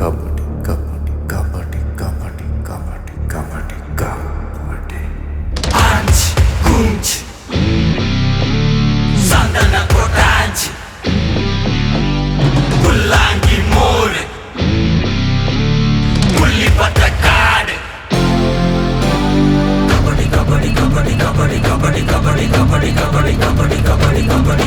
कबड्डी कबड्डी कबड्डी कबड्डी कबड्डी कबड्डी कबड्डी पाँच गूंज संदना कोटांज बुलांगी मोर मुल्ली पत्रकार कबड्डी कबड्डी कबड्डी कबड्डी कबड्डी कबड्डी कबड्डी कबड्डी कबड्डी कबड्डी कबड्डी